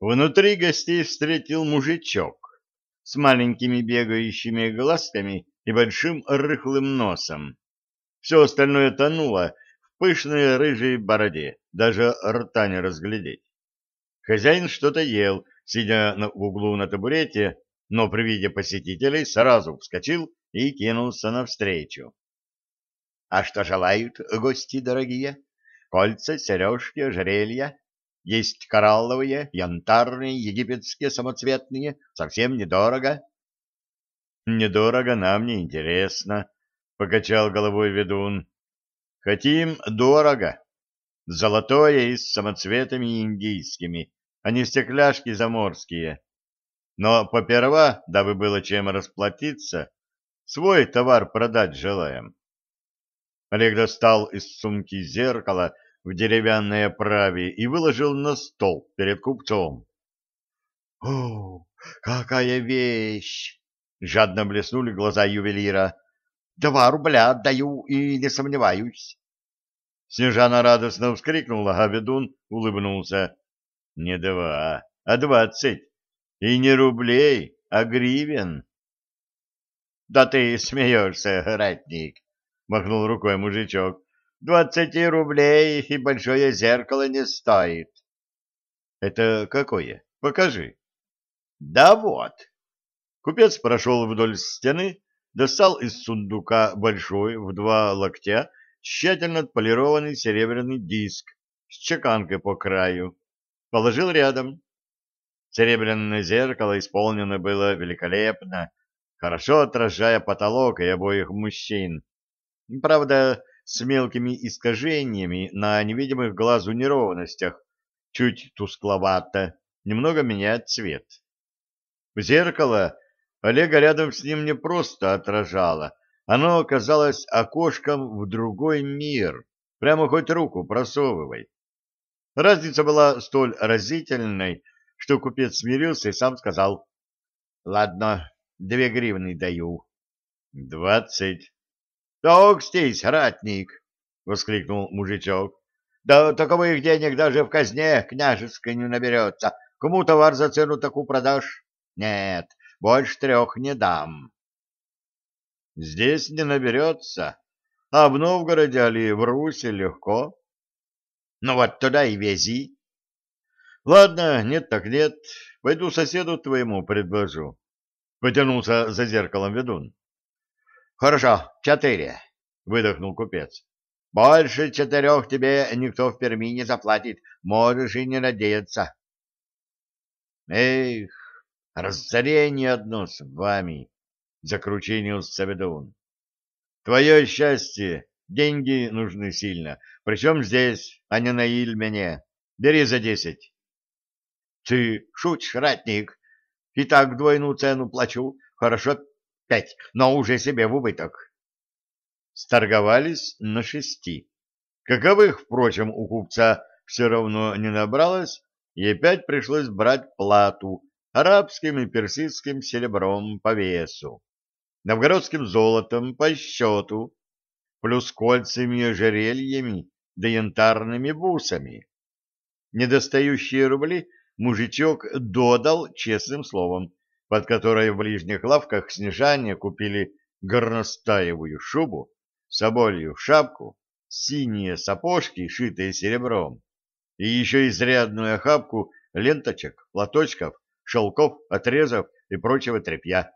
Внутри гостей встретил мужичок с маленькими бегающими глазками и большим рыхлым носом. Все остальное тонуло в пышной рыжей бороде, даже рта не разглядеть. Хозяин что-то ел, сидя в углу на табурете, но при виде посетителей сразу вскочил и кинулся навстречу. — А что желают гости дорогие? Кольца, сережки, ожерелья? Есть коралловые, янтарные, египетские, самоцветные, совсем недорого. — Недорого нам не интересно, — покачал головой ведун. — Хотим дорого. Золотое и с самоцветами индийскими, а не стекляшки заморские. Но поперва, дабы было чем расплатиться, свой товар продать желаем. Олег достал из сумки зеркало, в деревянной оправе и выложил на стол перед купцом. — О, какая вещь! — жадно блеснули глаза ювелира. — Два рубля отдаю и не сомневаюсь. Снежана радостно вскрикнула, а ведун улыбнулся. — Не два, а двадцать. И не рублей, а гривен. — Да ты смеешься, ратник, — махнул рукой мужичок. Двадцати рублей и большое зеркало не стоит. — Это какое? Покажи. — Да вот. Купец прошел вдоль стены, достал из сундука большой в два локтя тщательно отполированный серебряный диск с чеканкой по краю. Положил рядом. Серебряное зеркало исполнено было великолепно, хорошо отражая потолок и обоих мужчин. Правда, с мелкими искажениями на невидимых глазу неровностях, чуть тускловато, немного меняет цвет. Зеркало Олега рядом с ним не просто отражало, оно оказалось окошком в другой мир, прямо хоть руку просовывай. Разница была столь разительной, что купец смирился и сам сказал, «Ладно, две гривны даю». «Двадцать». — Здесь, ратник! — воскликнул мужичок. — Да таковых денег даже в казне княжеской не наберется. Кому товар за цену такую продашь? Нет, больше трех не дам. — Здесь не наберется, а в Новгороде или в Руси легко. — Ну вот туда и вези. — Ладно, нет так нет, пойду соседу твоему предложу. Потянулся за зеркалом ведун. Хорошо, четыре, выдохнул купец. Больше четырех тебе никто в Перми не заплатит, можешь и не надеяться. Эх, разорение одно с вами, закручинился ведун. Твое счастье, деньги нужны сильно, причем здесь, а не на Ильмене. Бери за десять. Ты шутишь, ратник, и так двойную цену плачу, хорошо пять, но уже себе в убыток. Сторговались на шести. Каковых, впрочем, у купца все равно не набралось, и опять пришлось брать плату арабским и персидским серебром по весу, новгородским золотом по счету, плюс кольцами и ожерельями да янтарными бусами. Недостающие рубли мужичок додал честным словом, под которой в ближних лавках снежане купили горностаевую шубу, соболью шапку, синие сапожки, шитые серебром, и еще изрядную охапку ленточек, платочков, шелков, отрезов и прочего тряпья,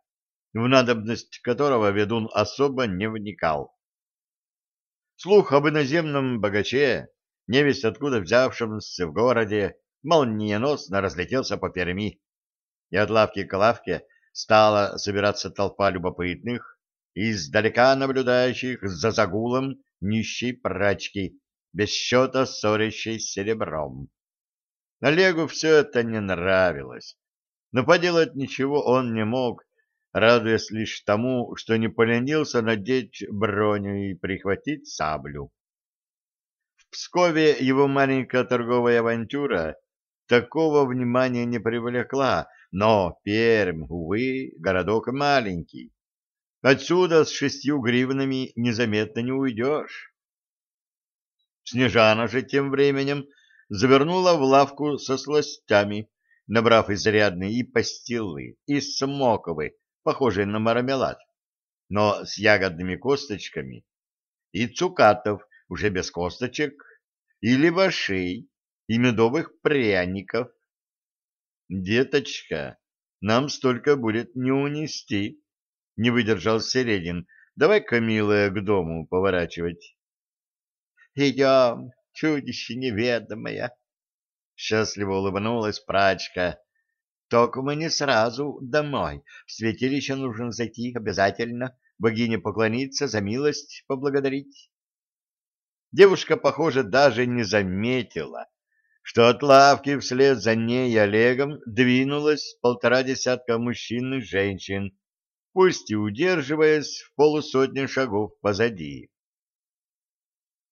в надобность которого ведун особо не вникал. Слух об иноземном богаче, невесть откуда взявшемся в городе, молниеносно разлетелся по Перми, и от лавки к лавке стала собираться толпа любопытных, издалека наблюдающих за загулом нищей прачки, без счета ссорящей с серебром. Олегу все это не нравилось, но поделать ничего он не мог, радуясь лишь тому, что не поленился надеть броню и прихватить саблю. В Пскове его маленькая торговая авантюра такого внимания не привлекла, но Пермь, увы, городок маленький. Отсюда с шестью гривнами незаметно не уйдешь. Снежана же тем временем завернула в лавку со сластями набрав изрядные и пастилы, и смоковы, похожие на мармелад, но с ягодными косточками, и цукатов, уже без косточек, и левашей, и медовых пряников. Деточка, нам столько будет не унести, не выдержал Середин. Давай-ка, милая, к дому поворачивать. Идем, чудище неведомое. Счастливо улыбнулась прачка. Только мы не сразу домой. В святилище нужно зайти обязательно, богине поклониться, за милость поблагодарить. Девушка, похоже, даже не заметила, что от лавки вслед за ней и Олегом двинулось полтора десятка мужчин и женщин, пусть и удерживаясь в полусотни шагов позади.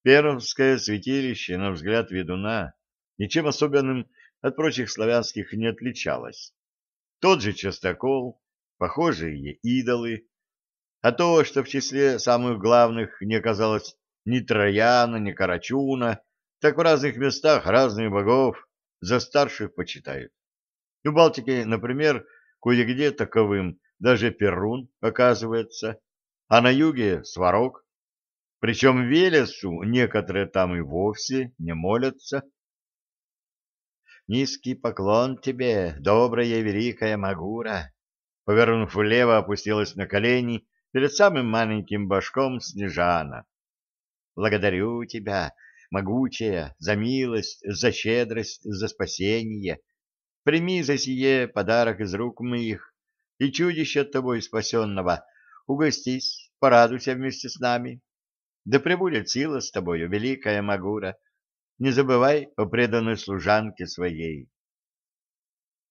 Пермское святилище, на взгляд ведуна, ничем особенным от прочих славянских не отличалось. Тот же частокол, похожие идолы, а то, что в числе самых главных не оказалось ни Трояна, ни Карачуна, так в разных местах разных богов за старших почитают. В Балтике, например, кое-где таковым даже Перун оказывается, а на юге — Сварог. Причем Велесу некоторые там и вовсе не молятся. «Низкий поклон тебе, добрая великая Магура!» Повернув влево, опустилась на колени перед самым маленьким башком Снежана. «Благодарю тебя, могучая, за милость, за щедрость, за спасение. Прими за сие подарок из рук моих и чудище от тобой спасенного. Угостись, порадуйся вместе с нами. Да пребудет сила с тобою, великая Магура. Не забывай о преданной служанке своей.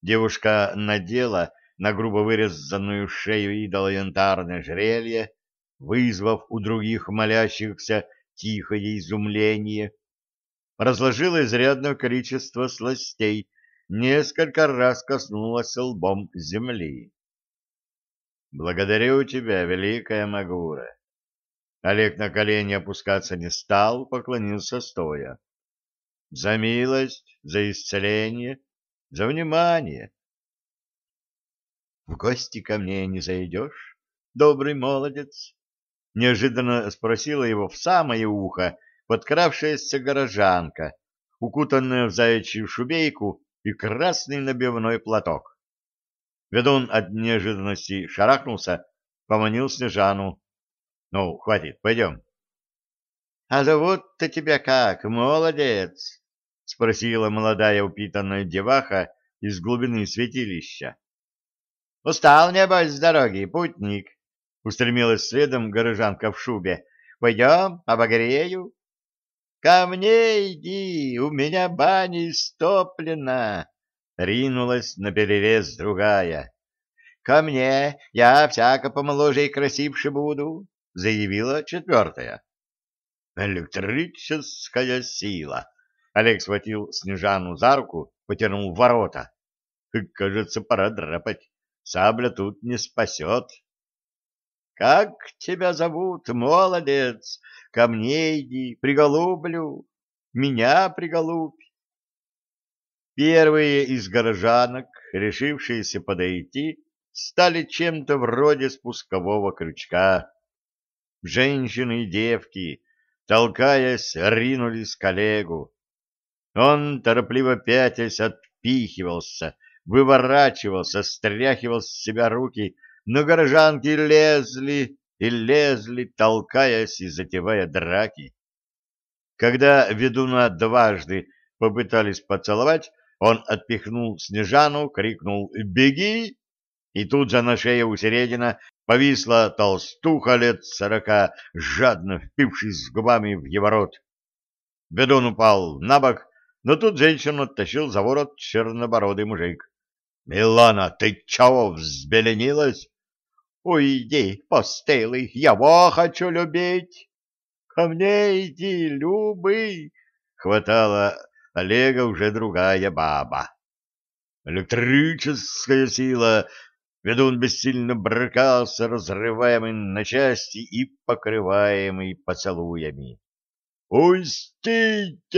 Девушка надела на грубо вырезанную шею идола янтарное жрелье, вызвав у других молящихся тихое изумление, разложила изрядное количество сластей, несколько раз коснулась лбом земли. «Благодарю тебя, великая Магура!» Олег на колени опускаться не стал, поклонился стоя. «За милость, за исцеление, за внимание!» «В гости ко мне не зайдешь, добрый молодец?» Неожиданно спросила его в самое ухо подкравшаяся горожанка, укутанная в заячью шубейку и красный набивной платок. Ведун от неожиданности шарахнулся, поманил Снежану. — Ну, хватит, пойдем. — А зовут-то тебя как, молодец? — спросила молодая упитанная деваха из глубины святилища. — Устал, небось, с дороги, путник? — устремилась следом горожанка в шубе. — Пойдем, обогрею. — Ко мне иди, у меня баня истоплена! — ринулась на перерез другая. — Ко мне, я всяко помоложе и красивше буду, — заявила четвертая. — Электрическая сила! Олег схватил Снежану за руку, потянул ворота. — Кажется, пора драпать. Сабля тут не спасет. Как тебя зовут, молодец? Ко мне иди, приголублю. Меня приголубь. Первые из горожанок, решившиеся подойти, стали чем-то вроде спускового крючка. Женщины и девки, толкаясь, ринулись к Олегу. Он, торопливо пятясь, отпихивался, выворачивался, стряхивал с себя руки, но горожанки лезли и лезли, толкаясь и затевая драки. Когда ведуна дважды попытались поцеловать, он отпихнул Снежану, крикнул «Беги!» И тут же на шее у Середина повисла толстуха лет сорока, жадно впившись губами в его рот. Ведун упал на бок, но тут женщину оттащил за ворот чернобородый мужик. — Милана, ты чего взбеленилась? Уйди, постылый, его хочу любить. Ко мне иди, любый. Хватала Олега уже другая баба. Электрическая сила. Ведун бессильно брыкался, разрываемый на части и покрываемый поцелуями. «Пустите!»